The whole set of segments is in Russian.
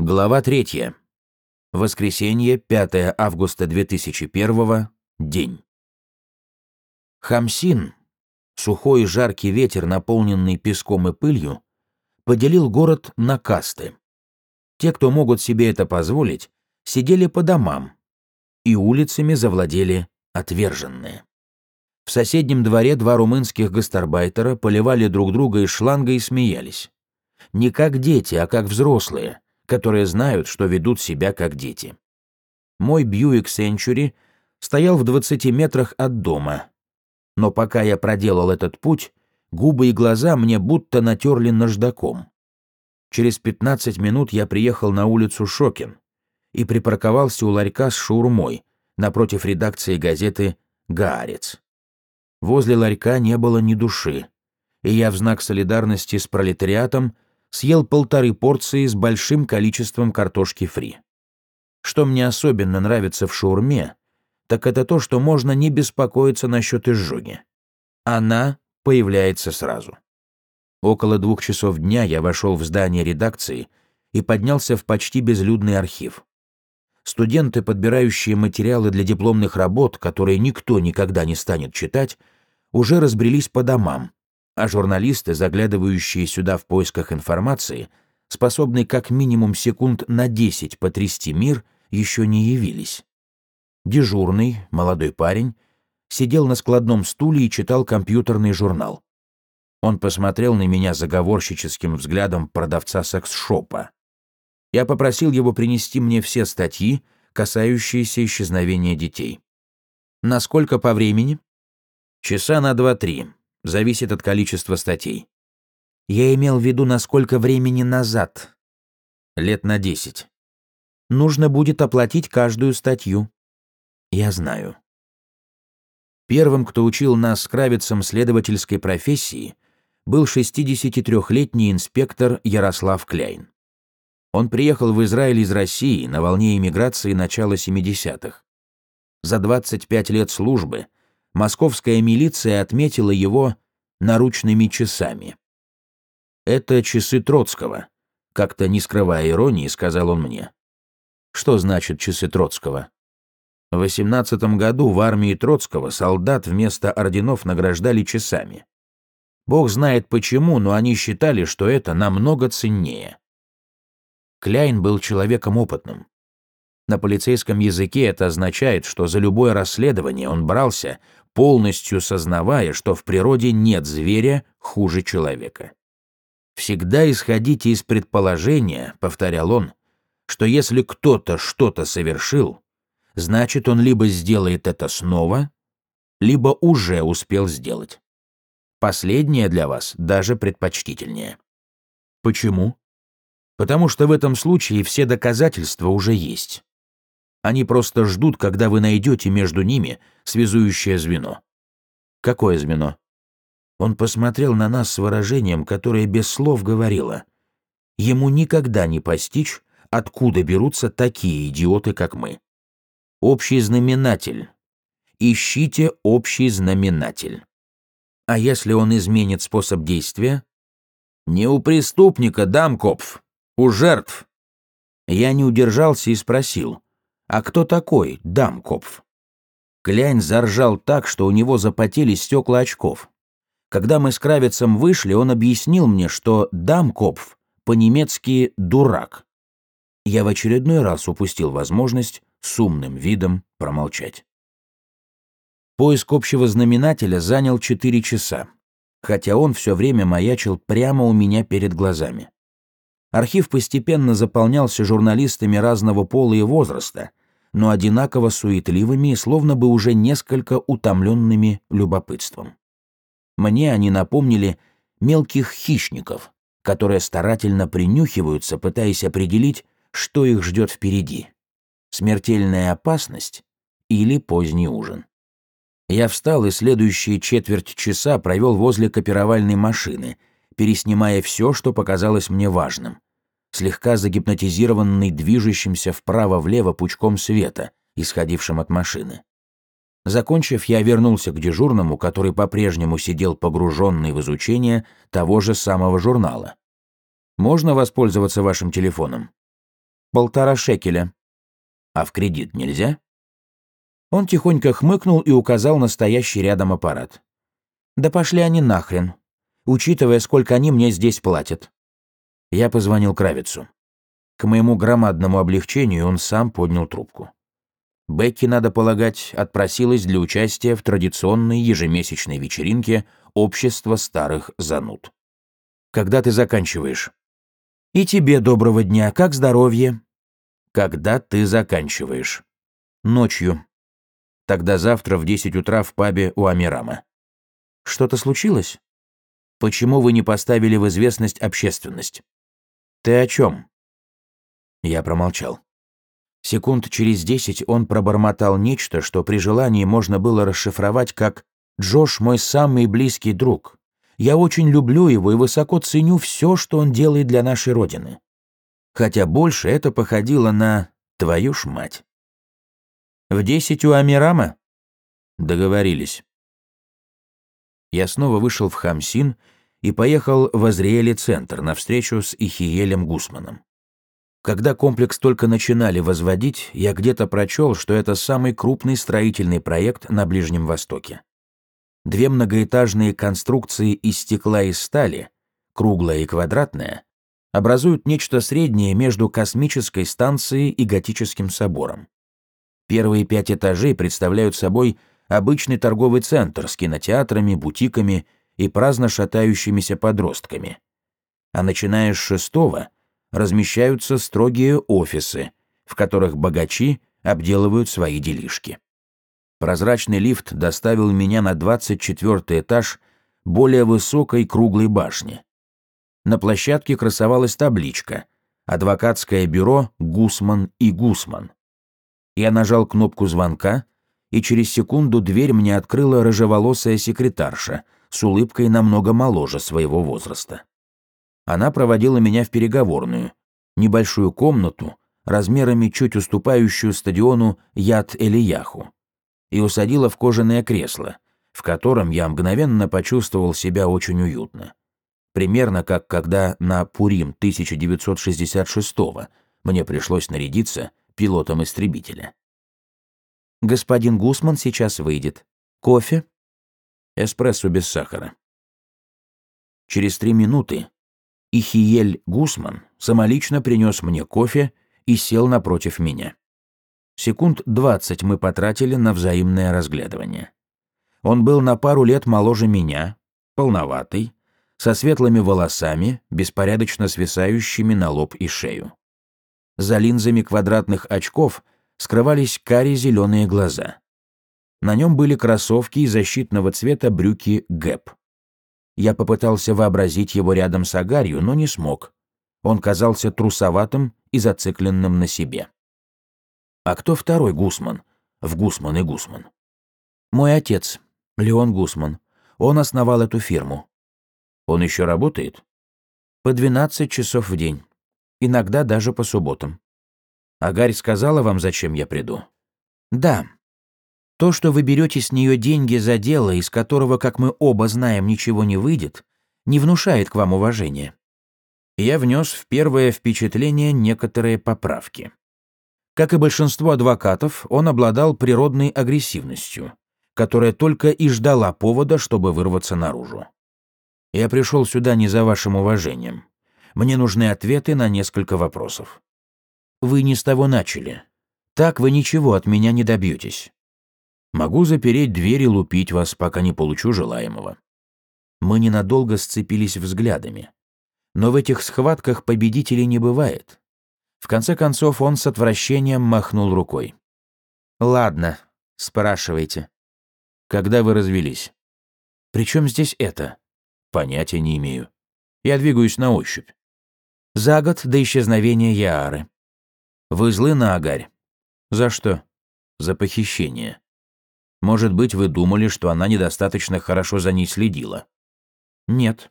Глава 3. Воскресенье, 5 августа 2001, день. Хамсин, сухой жаркий ветер, наполненный песком и пылью, поделил город на касты. Те, кто могут себе это позволить, сидели по домам, и улицами завладели отверженные. В соседнем дворе два румынских гастарбайтера поливали друг друга из шланга и смеялись. Не как дети, а как взрослые — которые знают, что ведут себя как дети. Мой Бьюик Сенчури стоял в 20 метрах от дома. Но пока я проделал этот путь, губы и глаза мне будто натерли наждаком. Через 15 минут я приехал на улицу Шокин и припарковался у ларька с шаурмой напротив редакции газеты «Гаарец». Возле ларька не было ни души, и я в знак солидарности с пролетариатом съел полторы порции с большим количеством картошки фри. Что мне особенно нравится в шаурме, так это то, что можно не беспокоиться насчет изжоги. Она появляется сразу. Около двух часов дня я вошел в здание редакции и поднялся в почти безлюдный архив. Студенты, подбирающие материалы для дипломных работ, которые никто никогда не станет читать, уже разбрелись по домам, а журналисты, заглядывающие сюда в поисках информации, способные как минимум секунд на 10 потрясти мир, еще не явились. Дежурный, молодой парень, сидел на складном стуле и читал компьютерный журнал. Он посмотрел на меня заговорщическим взглядом продавца секс-шопа. Я попросил его принести мне все статьи, касающиеся исчезновения детей. Насколько по времени? Часа на два-три зависит от количества статей. Я имел в виду, насколько времени назад. Лет на десять. Нужно будет оплатить каждую статью. Я знаю. Первым, кто учил нас с Кравицем следовательской профессии, был 63-летний инспектор Ярослав Кляйн. Он приехал в Израиль из России на волне эмиграции начала 70-х. За 25 лет службы московская милиция отметила его наручными часами. «Это часы Троцкого», — как-то не скрывая иронии, сказал он мне. «Что значит часы Троцкого?» В 18 году в армии Троцкого солдат вместо орденов награждали часами. Бог знает почему, но они считали, что это намного ценнее. Кляйн был человеком опытным. На полицейском языке это означает, что за любое расследование он брался, полностью сознавая, что в природе нет зверя хуже человека. «Всегда исходите из предположения», — повторял он, «что если кто-то что-то совершил, значит, он либо сделает это снова, либо уже успел сделать. Последнее для вас даже предпочтительнее». Почему? Потому что в этом случае все доказательства уже есть. Они просто ждут, когда вы найдете между ними связующее звено. Какое звено? Он посмотрел на нас с выражением, которое без слов говорило. Ему никогда не постичь, откуда берутся такие идиоты, как мы. Общий знаменатель. Ищите общий знаменатель. А если он изменит способ действия? Не у преступника, Дамкопф, у жертв. Я не удержался и спросил. «А кто такой Дамкопф?» Клянь заржал так, что у него запотели стекла очков. Когда мы с Кравицем вышли, он объяснил мне, что Дамкопф по-немецки «дурак». Я в очередной раз упустил возможность с умным видом промолчать. Поиск общего знаменателя занял 4 часа, хотя он все время маячил прямо у меня перед глазами. Архив постепенно заполнялся журналистами разного пола и возраста, но одинаково суетливыми и словно бы уже несколько утомленными любопытством. Мне они напомнили мелких хищников, которые старательно принюхиваются, пытаясь определить, что их ждет впереди. Смертельная опасность или поздний ужин. Я встал и следующие четверть часа провел возле копировальной машины, переснимая все, что показалось мне важным слегка загипнотизированный движущимся вправо-влево пучком света, исходившим от машины. Закончив, я вернулся к дежурному, который по-прежнему сидел погруженный в изучение того же самого журнала. «Можно воспользоваться вашим телефоном?» Полтора шекеля. А в кредит нельзя? Он тихонько хмыкнул и указал на стоящий рядом аппарат. Да пошли они нахрен, учитывая, сколько они мне здесь платят. Я позвонил Кравицу. К моему громадному облегчению он сам поднял трубку. Бекки, надо полагать, отпросилась для участия в традиционной ежемесячной вечеринке «Общество старых зануд». «Когда ты заканчиваешь?» «И тебе доброго дня. Как здоровье?» «Когда ты заканчиваешь?» «Ночью. Тогда завтра в 10 утра в пабе у Амирама». «Что-то случилось?» «Почему вы не поставили в известность общественность?» «Ты о чем?» Я промолчал. Секунд через десять он пробормотал нечто, что при желании можно было расшифровать как «Джош мой самый близкий друг. Я очень люблю его и высоко ценю все, что он делает для нашей Родины». Хотя больше это походило на «твою ж мать». «В десять у Амирама?» Договорились. Я снова вышел в Хамсин и поехал в Азриэле-центр на встречу с Ихиелем Гусманом. Когда комплекс только начинали возводить, я где-то прочел, что это самый крупный строительный проект на Ближнем Востоке. Две многоэтажные конструкции из стекла и стали, круглая и квадратная, образуют нечто среднее между космической станцией и готическим собором. Первые пять этажей представляют собой обычный торговый центр с кинотеатрами, бутиками и праздно шатающимися подростками. А начиная с шестого — размещаются строгие офисы, в которых богачи обделывают свои делишки. Прозрачный лифт доставил меня на 24 этаж более высокой круглой башни. На площадке красовалась табличка «Адвокатское бюро Гусман и Гусман». Я нажал кнопку звонка, и через секунду дверь мне открыла рыжеволосая секретарша с улыбкой намного моложе своего возраста. Она проводила меня в переговорную, небольшую комнату, размерами чуть уступающую стадиону Яд-Элияху, и усадила в кожаное кресло, в котором я мгновенно почувствовал себя очень уютно. Примерно как когда на Пурим 1966-го мне пришлось нарядиться пилотом истребителя. «Господин Гусман сейчас выйдет. Кофе?» «Эспрессо без сахара». Через три минуты Ихиель Гусман самолично принес мне кофе и сел напротив меня. Секунд двадцать мы потратили на взаимное разглядывание. Он был на пару лет моложе меня, полноватый, со светлыми волосами, беспорядочно свисающими на лоб и шею. За линзами квадратных очков скрывались карие зеленые глаза. На нем были кроссовки и защитного цвета брюки Гэп. Я попытался вообразить его рядом с Агарью, но не смог. Он казался трусоватым и зацикленным на себе. А кто второй Гусман? В Гусман и Гусман. Мой отец, Леон Гусман. Он основал эту фирму. Он еще работает? По 12 часов в день. Иногда даже по субботам. Агарь сказала вам, зачем я приду? Да, то, что вы берете с нее деньги за дело, из которого, как мы оба знаем, ничего не выйдет, не внушает к вам уважения. Я внес в первое впечатление некоторые поправки. Как и большинство адвокатов, он обладал природной агрессивностью, которая только и ждала повода, чтобы вырваться наружу. Я пришел сюда не за вашим уважением. Мне нужны ответы на несколько вопросов. Вы не с того начали. Так вы ничего от меня не добьетесь. Могу запереть дверь и лупить вас, пока не получу желаемого. Мы ненадолго сцепились взглядами. Но в этих схватках победителей не бывает. В конце концов он с отвращением махнул рукой. «Ладно, спрашивайте». «Когда вы развелись?» «При чем здесь это?» «Понятия не имею. Я двигаюсь на ощупь». «За год до исчезновения Яары». «Вы злы на Агарь?» «За что?» «За похищение». Может быть, вы думали, что она недостаточно хорошо за ней следила? Нет.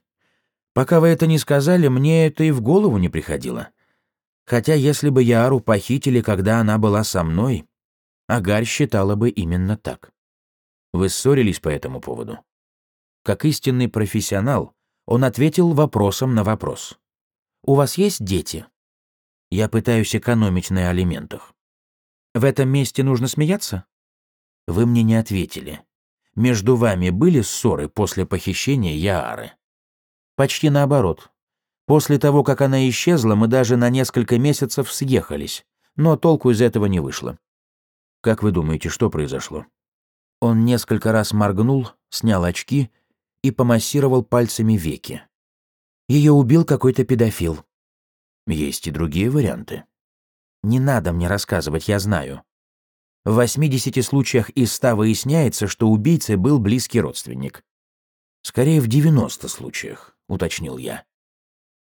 Пока вы это не сказали, мне это и в голову не приходило. Хотя если бы Яру похитили, когда она была со мной, Агарь считала бы именно так. Вы ссорились по этому поводу? Как истинный профессионал, он ответил вопросом на вопрос. «У вас есть дети?» Я пытаюсь экономить на алиментах. В этом месте нужно смеяться? Вы мне не ответили. Между вами были ссоры после похищения Яары? Почти наоборот. После того, как она исчезла, мы даже на несколько месяцев съехались, но толку из этого не вышло. Как вы думаете, что произошло? Он несколько раз моргнул, снял очки и помассировал пальцами веки. Ее убил какой-то педофил. Есть и другие варианты. Не надо мне рассказывать, я знаю. В 80 случаях из 100 выясняется, что убийцей был близкий родственник. Скорее, в 90 случаях, уточнил я.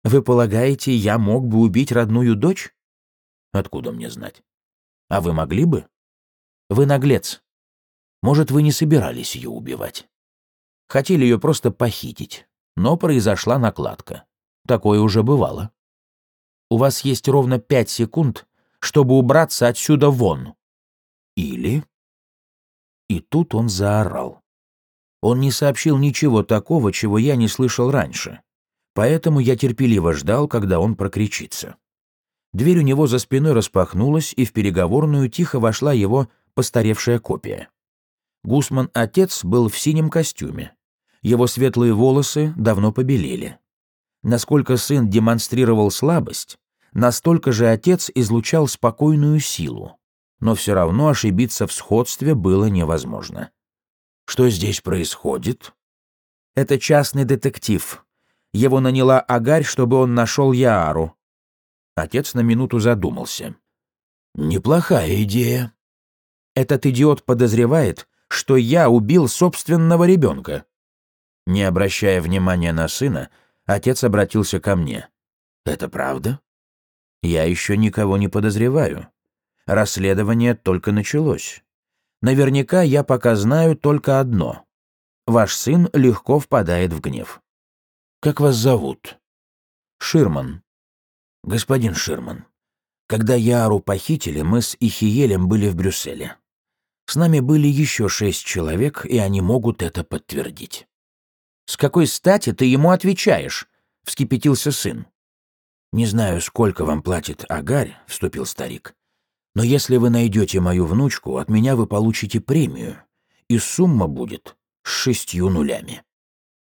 Вы полагаете, я мог бы убить родную дочь? Откуда мне знать? А вы могли бы? Вы наглец. Может, вы не собирались ее убивать. Хотели ее просто похитить, но произошла накладка. Такое уже бывало. У вас есть ровно пять секунд, чтобы убраться отсюда вон. Или... И тут он заорал. Он не сообщил ничего такого, чего я не слышал раньше. Поэтому я терпеливо ждал, когда он прокричится. Дверь у него за спиной распахнулась, и в переговорную тихо вошла его постаревшая копия. Гусман-отец был в синем костюме. Его светлые волосы давно побелели. Насколько сын демонстрировал слабость, настолько же отец излучал спокойную силу. Но все равно ошибиться в сходстве было невозможно. «Что здесь происходит?» «Это частный детектив», его наняла Агарь, чтобы он нашел Яару. Отец на минуту задумался. «Неплохая идея». «Этот идиот подозревает, что я убил собственного ребенка». Не обращая внимания на сына, отец обратился ко мне. «Это правда?» «Я еще никого не подозреваю. Расследование только началось. Наверняка я пока знаю только одно. Ваш сын легко впадает в гнев. Как вас зовут? Ширман. Господин Ширман, когда Яру похитили, мы с Ихиелем были в Брюсселе. С нами были еще шесть человек, и они могут это подтвердить. «С какой стати ты ему отвечаешь?» — вскипятился сын. «Не знаю, сколько вам платит Агарь», — вступил старик. «Но если вы найдете мою внучку, от меня вы получите премию, и сумма будет с шестью нулями».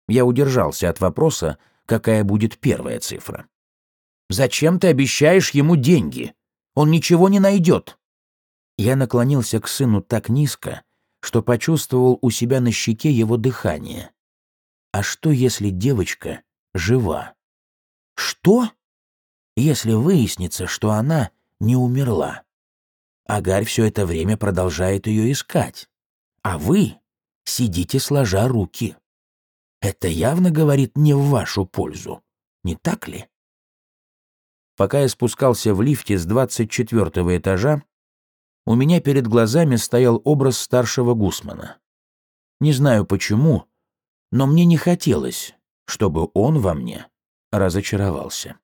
Я удержался от вопроса, какая будет первая цифра. «Зачем ты обещаешь ему деньги? Он ничего не найдет». Я наклонился к сыну так низко, что почувствовал у себя на щеке его дыхание. А что, если девочка жива? Что? Если выяснится, что она не умерла. Агарь все это время продолжает ее искать. А вы сидите сложа руки. Это явно говорит не в вашу пользу, не так ли? Пока я спускался в лифте с 24 этажа, у меня перед глазами стоял образ старшего Гусмана. Не знаю почему, но мне не хотелось, чтобы он во мне разочаровался.